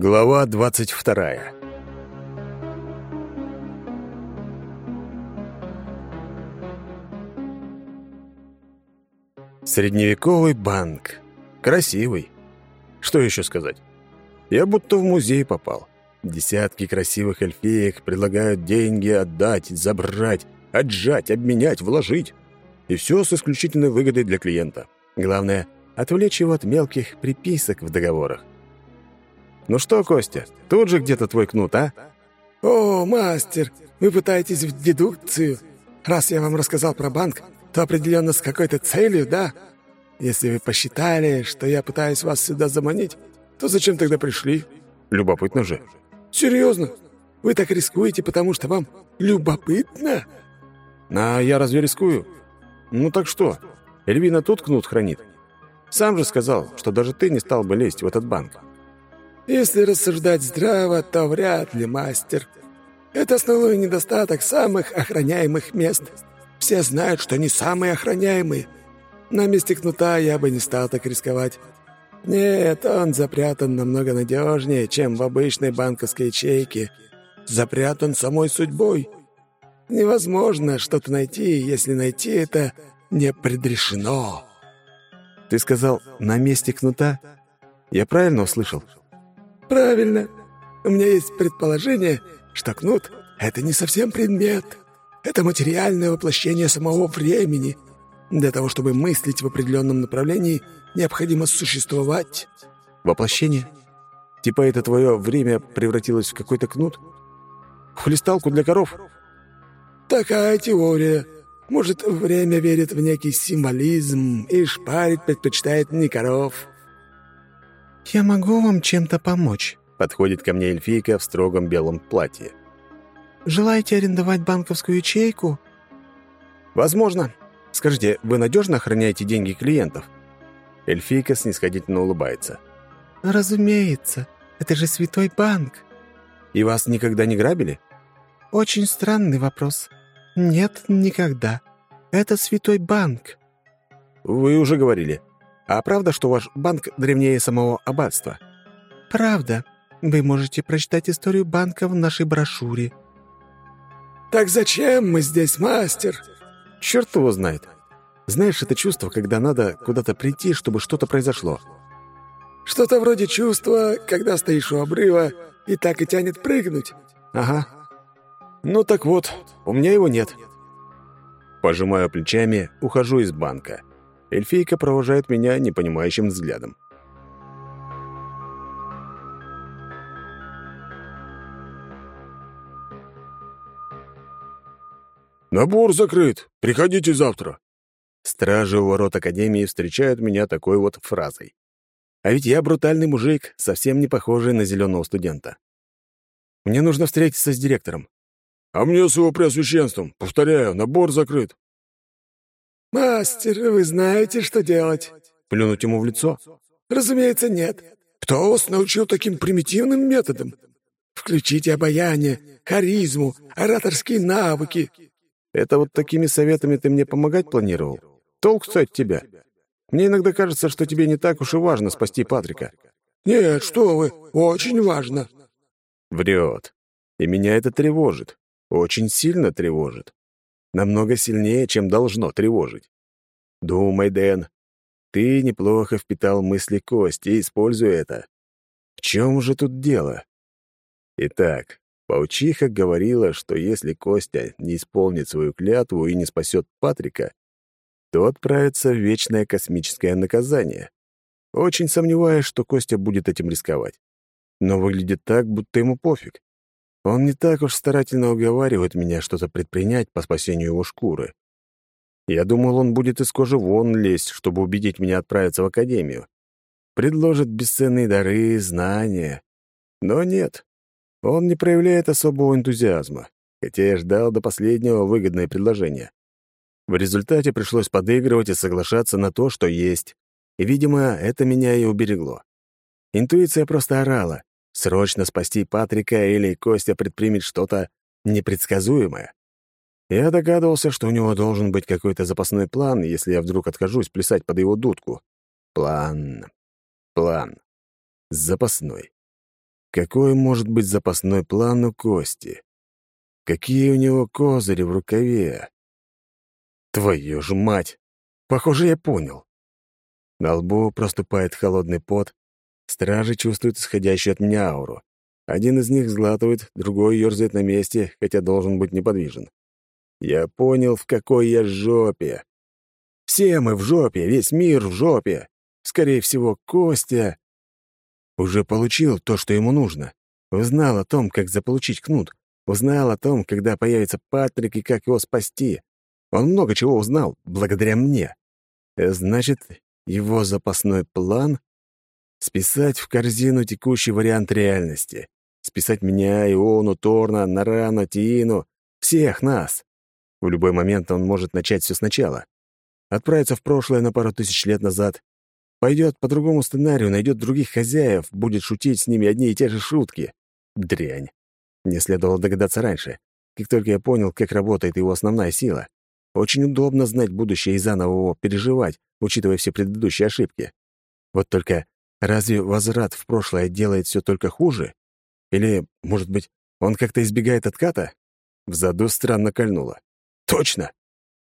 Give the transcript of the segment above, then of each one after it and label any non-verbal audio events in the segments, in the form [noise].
Глава двадцать вторая. Средневековый банк. Красивый. Что еще сказать? Я будто в музей попал. Десятки красивых эльфеек предлагают деньги отдать, забрать, отжать, обменять, вложить. И все с исключительной выгодой для клиента. Главное — отвлечь его от мелких приписок в договорах. «Ну что, Костя, тут же где-то твой кнут, а?» «О, мастер, вы пытаетесь в дедукцию. Раз я вам рассказал про банк, то определенно с какой-то целью, да? Если вы посчитали, что я пытаюсь вас сюда заманить, то зачем тогда пришли?» «Любопытно же». «Серьезно? Вы так рискуете, потому что вам любопытно?» «А я разве рискую? Ну так что, Эльвина тут кнут хранит? Сам же сказал, что даже ты не стал бы лезть в этот банк». «Если рассуждать здраво, то вряд ли, мастер. Это основной недостаток самых охраняемых мест. Все знают, что они самые охраняемые. На месте кнута я бы не стал так рисковать. Нет, он запрятан намного надежнее, чем в обычной банковской ячейке. Запрятан самой судьбой. Невозможно что-то найти, если найти это не предрешено. Ты сказал «на месте кнута»? Я правильно услышал? Правильно. У меня есть предположение, что кнут — это не совсем предмет. Это материальное воплощение самого времени. Для того, чтобы мыслить в определенном направлении, необходимо существовать. Воплощение? Типа это твое время превратилось в какой-то кнут? В хлесталку для коров? Такая теория. Может, время верит в некий символизм и шпарить предпочитает не коров. «Я могу вам чем-то помочь», — подходит ко мне эльфийка в строгом белом платье. «Желаете арендовать банковскую ячейку?» «Возможно. Скажите, вы надежно охраняете деньги клиентов?» Эльфийка снисходительно улыбается. «Разумеется. Это же святой банк». «И вас никогда не грабили?» «Очень странный вопрос. Нет, никогда. Это святой банк». «Вы уже говорили. А правда, что ваш банк древнее самого аббатства?» «Правда. Вы можете прочитать историю банка в нашей брошюре». «Так зачем мы здесь, мастер?» «Черт его знает. Знаешь, это чувство, когда надо куда-то прийти, чтобы что-то произошло». «Что-то вроде чувства, когда стоишь у обрыва и так и тянет прыгнуть». «Ага. Ну так вот, у меня его нет». Пожимаю плечами, ухожу из банка. Эльфийка провожает меня непонимающим взглядом. «Набор закрыт. Приходите завтра». Стражи у ворот Академии встречают меня такой вот фразой. А ведь я брутальный мужик, совсем не похожий на зеленого студента. Мне нужно встретиться с директором. «А мне с его преосвященством. Повторяю, набор закрыт». «Мастер, вы знаете, что делать?» Плюнуть ему в лицо? «Разумеется, нет. Кто вас научил таким примитивным методом? Включите обаяние, харизму, ораторские навыки». Это вот такими советами ты мне помогать планировал? Толк-то от тебя. Мне иногда кажется, что тебе не так уж и важно спасти Патрика. «Нет, что вы, очень важно». Врет. И меня это тревожит. Очень сильно тревожит. Намного сильнее, чем должно тревожить. Думай, Дэн. Ты неплохо впитал мысли Кости, используй это. В чем же тут дело? Итак, паучиха говорила, что если Костя не исполнит свою клятву и не спасет Патрика, то отправится в вечное космическое наказание. Очень сомневаюсь, что Костя будет этим рисковать. Но выглядит так, будто ему пофиг. Он не так уж старательно уговаривает меня что-то предпринять по спасению его шкуры. Я думал, он будет из кожи вон лезть, чтобы убедить меня отправиться в академию. Предложит бесценные дары, знания. Но нет, он не проявляет особого энтузиазма, хотя я ждал до последнего выгодное предложение. В результате пришлось подыгрывать и соглашаться на то, что есть. И, видимо, это меня и уберегло. Интуиция просто орала. Срочно спасти Патрика или Костя предпримет что-то непредсказуемое. Я догадывался, что у него должен быть какой-то запасной план, если я вдруг откажусь плясать под его дудку. План. План. Запасной. Какой может быть запасной план у Кости? Какие у него козыри в рукаве? Твою ж мать! Похоже, я понял. На лбу проступает холодный пот. Стражи чувствуют исходящую от меня ауру. Один из них сглатывает, другой ерзает на месте, хотя должен быть неподвижен. Я понял, в какой я жопе. Все мы в жопе, весь мир в жопе. Скорее всего, Костя уже получил то, что ему нужно. Узнал о том, как заполучить кнут. Узнал о том, когда появится Патрик и как его спасти. Он много чего узнал, благодаря мне. Значит, его запасной план — списать в корзину текущий вариант реальности. Списать меня, Иону, Торна, Нарана, Тиину, всех нас. В любой момент он может начать все сначала. Отправиться в прошлое на пару тысяч лет назад. Пойдет по другому сценарию, найдет других хозяев, будет шутить с ними одни и те же шутки. Дрянь. Мне следовало догадаться раньше, как только я понял, как работает его основная сила. Очень удобно знать будущее и заново его переживать, учитывая все предыдущие ошибки. Вот только разве возврат в прошлое делает все только хуже? Или, может быть, он как-то избегает отката? В заду странно кольнуло. Точно!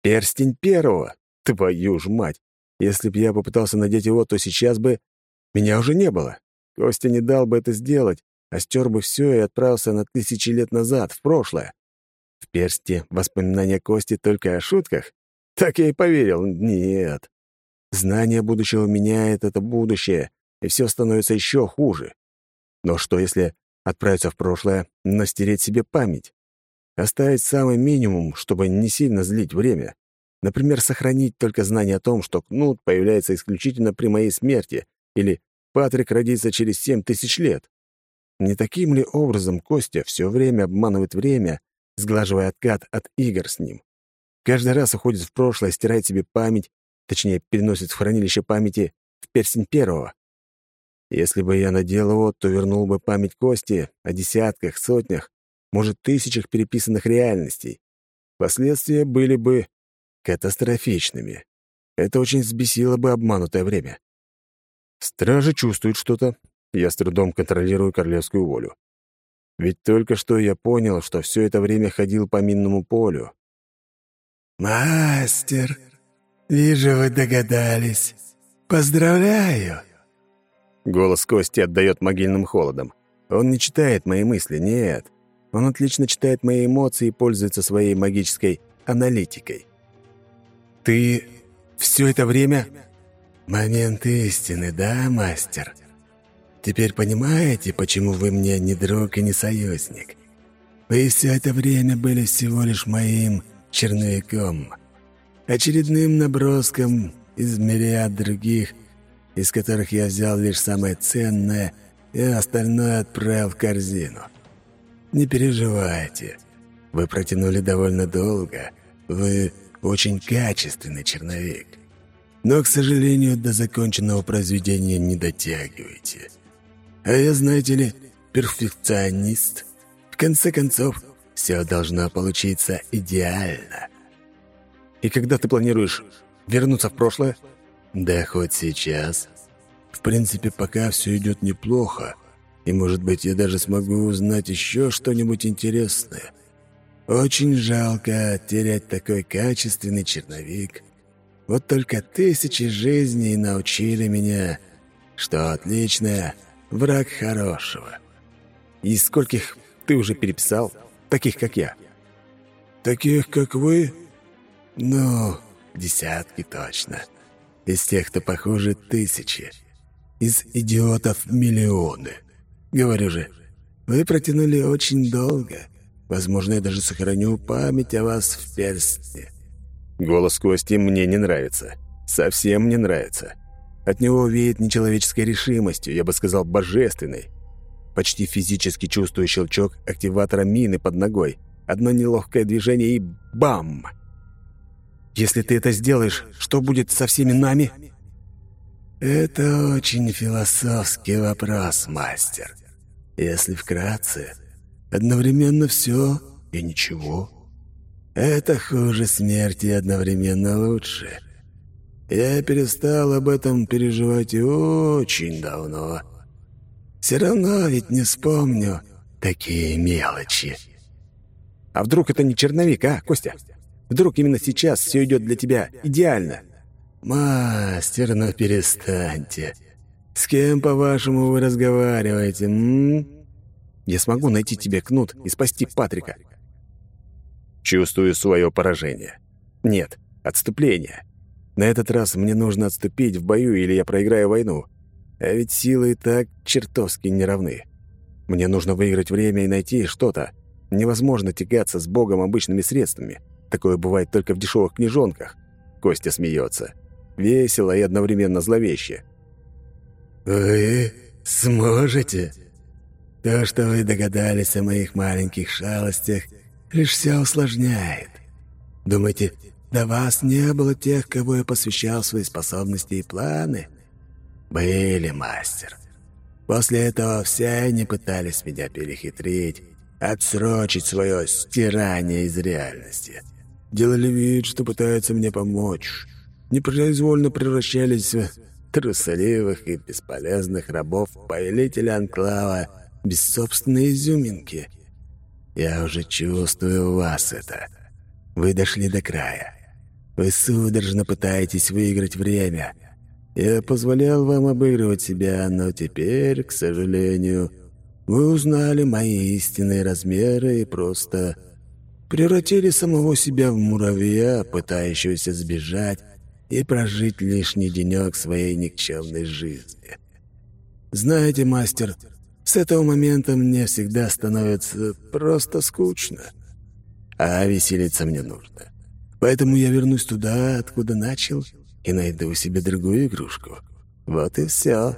Перстень первого! Твою ж мать! Если б я попытался надеть его, то сейчас бы... Меня уже не было. Костя не дал бы это сделать, а стер бы все и отправился на тысячи лет назад, в прошлое. В персте воспоминания Кости только о шутках? Так я и поверил. Нет. Знание будущего меняет это будущее, и все становится еще хуже. Но что, если отправиться в прошлое, но себе память? Оставить самый минимум, чтобы не сильно злить время. Например, сохранить только знание о том, что Кнут появляется исключительно при моей смерти, или Патрик родится через семь тысяч лет. Не таким ли образом Костя все время обманывает время, сглаживая откат от игр с ним? Каждый раз уходит в прошлое, стирает себе память, точнее, переносит в хранилище памяти в перстень первого. Если бы я надел его, то вернул бы память Кости о десятках, сотнях, может, тысячах переписанных реальностей. Последствия были бы катастрофичными. Это очень взбесило бы обманутое время. Стражи чувствуют что-то. Я с трудом контролирую королевскую волю. Ведь только что я понял, что все это время ходил по минному полю. «Мастер, вижу, вы догадались. Поздравляю!» Голос Кости отдает могильным холодом. Он не читает мои мысли, нет. Он отлично читает мои эмоции и пользуется своей магической аналитикой. «Ты все это время...» «Момент истины, да, мастер? Теперь понимаете, почему вы мне не друг и не союзник? Вы все это время были всего лишь моим черновиком, очередным наброском из мириад других, из которых я взял лишь самое ценное и остальное отправил в корзину. Не переживайте, вы протянули довольно долго, вы очень качественный черновик. Но, к сожалению, до законченного произведения не дотягиваете. А я, знаете ли, перфекционист. В конце концов, все должно получиться идеально. И когда ты планируешь вернуться в прошлое? Да хоть сейчас. В принципе, пока все идет неплохо. И, может быть, я даже смогу узнать еще что-нибудь интересное. Очень жалко терять такой качественный черновик. Вот только тысячи жизней научили меня, что отличное — враг хорошего. И скольких ты уже переписал, таких, как я? Таких, как вы? Ну, десятки точно. Из тех, кто похоже, тысячи. Из идиотов миллионы. Говорю же, вы протянули очень долго. Возможно, я даже сохраню память о вас в перстне». Голос Кости мне не нравится. Совсем не нравится. От него веет нечеловеческой решимостью, я бы сказал, божественной. Почти физически чувствую щелчок активатора мины под ногой. Одно неловкое движение и бам! Если ты это сделаешь, что будет со всеми нами? Это очень философский вопрос, мастер. Если вкратце, Одновременно все и ничего. Это хуже смерти одновременно лучше. Я перестал об этом переживать очень давно. Все равно ведь не вспомню такие мелочи. А вдруг это не черновик, а, Костя? Вдруг именно сейчас все идет для тебя идеально? Мастер, ну перестаньте. С кем, по-вашему, вы разговариваете, м? Я смогу найти тебе кнут и спасти Патрика. Чувствую свое поражение. Нет, отступление. На этот раз мне нужно отступить в бою, или я проиграю войну. А ведь силы и так чертовски неравны. Мне нужно выиграть время и найти что-то. Невозможно тягаться с Богом обычными средствами. Такое бывает только в дешевых книжонках. Костя смеется. Весело и одновременно зловеще. «Вы сможете? То, что вы догадались о моих маленьких шалостях, лишь все усложняет. Думаете, до вас не было тех, кого я посвящал свои способности и планы?» Были, мастер. После этого все они пытались меня перехитрить, отсрочить свое стирание из реальности. Делали вид, что пытаются мне помочь. Непроизвольно превращались в трусоливых и бесполезных рабов повелителя Анклава без собственной изюминки. Я уже чувствую у вас это. Вы дошли до края. Вы судорожно пытаетесь выиграть время — я позволял вам обыгрывать себя, но теперь, к сожалению, вы узнали мои истинные размеры и просто превратили самого себя в муравья, пытающегося сбежать и прожить лишний денек своей никчемной жизни. Знаете, мастер, с этого момента мне всегда становится просто скучно, а веселиться мне нужно. Поэтому я вернусь туда, откуда начал — и найду себе другую игрушку. Вот и все.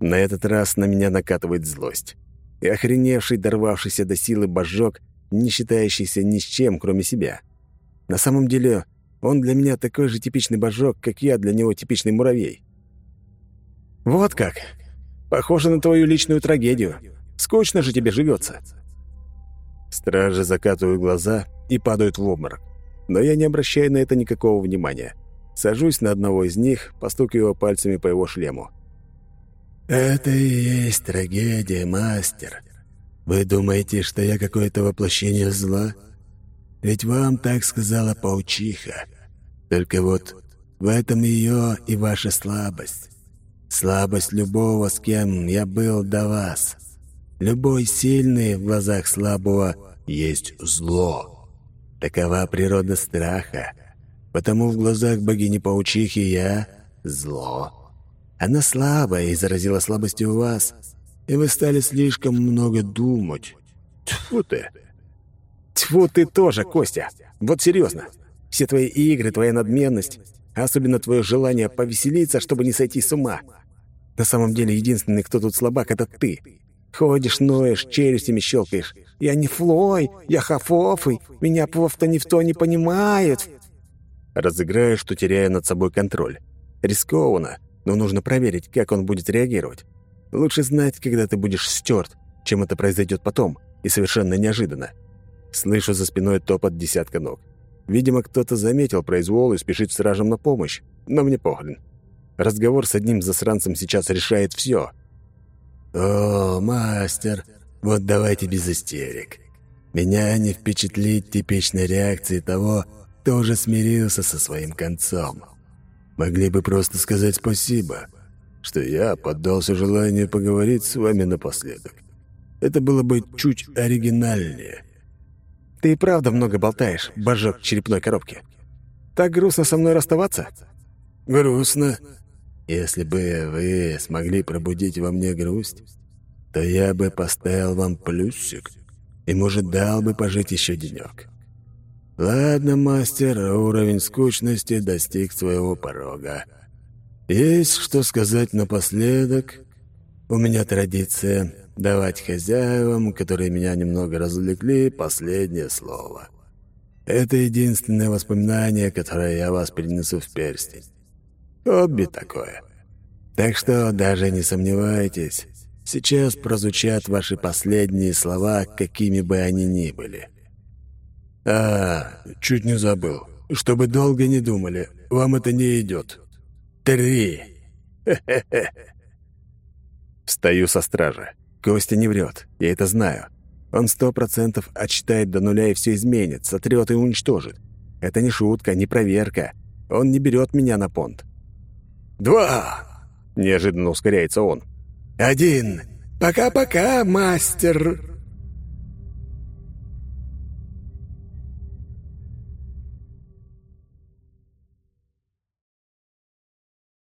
На этот раз на меня накатывает злость. И охреневший, дорвавшийся до силы божок, не считающийся ни с чем, кроме себя. На самом деле, он для меня такой же типичный божок, как я для него типичный муравей. «Вот как! Похоже на твою личную трагедию. Скучно же тебе живется. Стражи закатывают глаза и падают в обморок но я не обращаю на это никакого внимания. Сажусь на одного из них, постукивая пальцами по его шлему. «Это и есть трагедия, мастер. Вы думаете, что я какое-то воплощение зла? Ведь вам так сказала паучиха. Только вот в этом ее и ваша слабость. Слабость любого, с кем я был до вас. Любой сильный в глазах слабого есть зло». Такова природа страха. Потому в глазах богини-паучихи я — зло. Она слабая и заразила слабостью вас, и вы стали слишком много думать. Тьфу ты! Тьфу ты тоже, Костя! Вот серьезно. Все твои игры, твоя надменность, а особенно твое желание повеселиться, чтобы не сойти с ума. На самом деле, единственный, кто тут слабак, — это ты. Ходишь, ноешь, челюстями щелкаешь. Я не Флой, я Хафофый, меня просто никто не понимает. Разыграю, что теряю над собой контроль. Рискованно, но нужно проверить, как он будет реагировать. Лучше знать, когда ты будешь стерт, чем это произойдет потом, и совершенно неожиданно. Слышу за спиной топот десятка ног. Видимо, кто-то заметил произвол и спешит стражам на помощь, но мне похрен. Разговор с одним засранцем сейчас решает все — «О, мастер, вот давайте без истерик. Меня не впечатлит типичной реакции того, кто уже смирился со своим концом. Могли бы просто сказать спасибо, что я поддался желанию поговорить с вами напоследок. Это было бы чуть оригинальнее». «Ты и правда много болтаешь, божок черепной коробки. Так грустно со мной расставаться?» «Грустно. Если бы вы смогли пробудить во мне грусть, то я бы поставил вам плюсик и, может, дал бы пожить еще денек. Ладно, мастер, уровень скучности достиг своего порога. Есть что сказать напоследок. У меня традиция давать хозяевам, которые меня немного развлекли, последнее слово. Это единственное воспоминание, которое я вас перенесу в перстень. Хобби такое. Так что даже не сомневайтесь, сейчас прозвучат ваши последние слова, какими бы они ни были. А, чуть не забыл. Чтобы долго не думали, вам это не идет. Три. [laughs] Встаю со стража. Костя не врет, я это знаю. Он сто процентов отсчитает до нуля и все изменит, сотрет и уничтожит. Это не шутка, не проверка. Он не берет меня на понт. «Два!» — неожиданно ускоряется он. «Один! Пока-пока, мастер!»